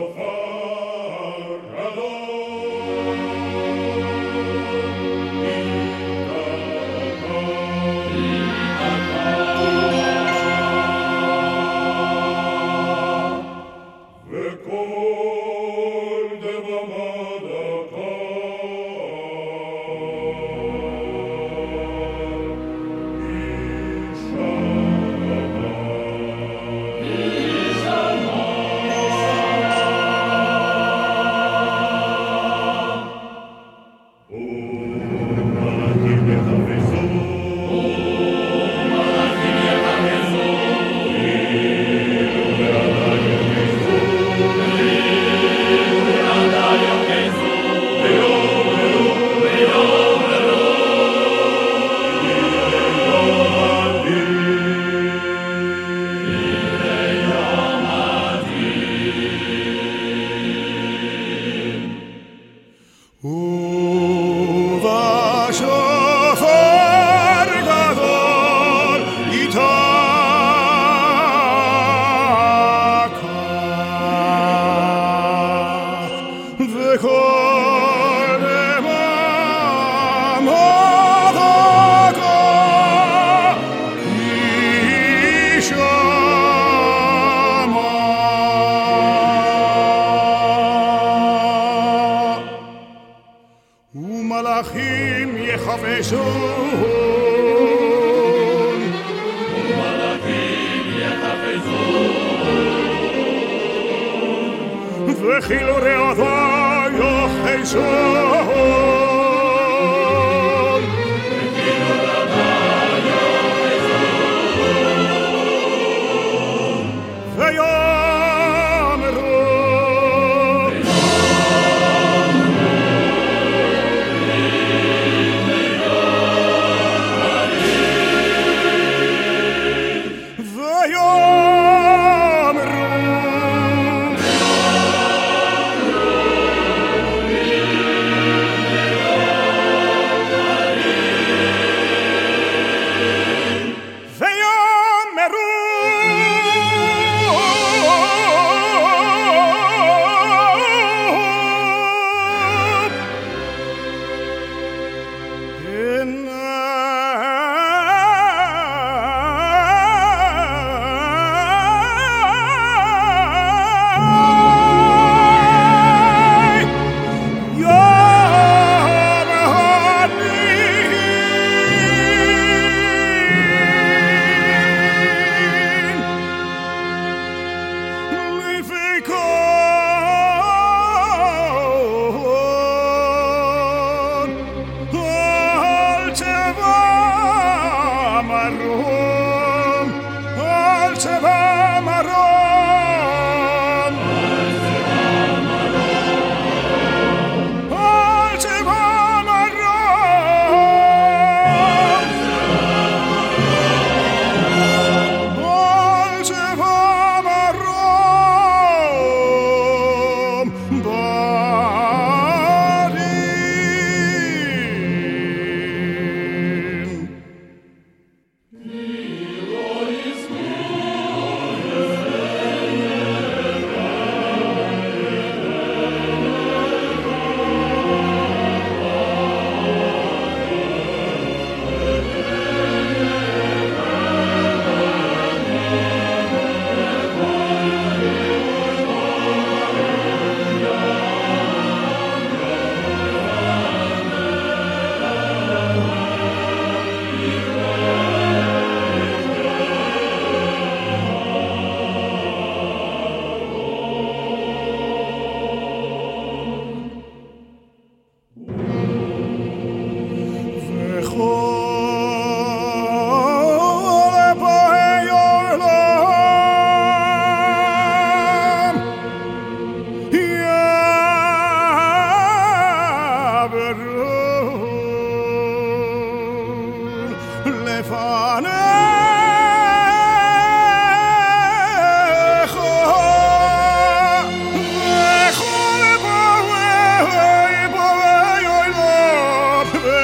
Come. חפשון ומלאכים יחפשון וכאילו רעדה יחפשון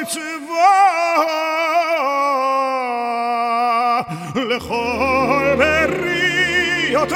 ליכוו לא גערייעט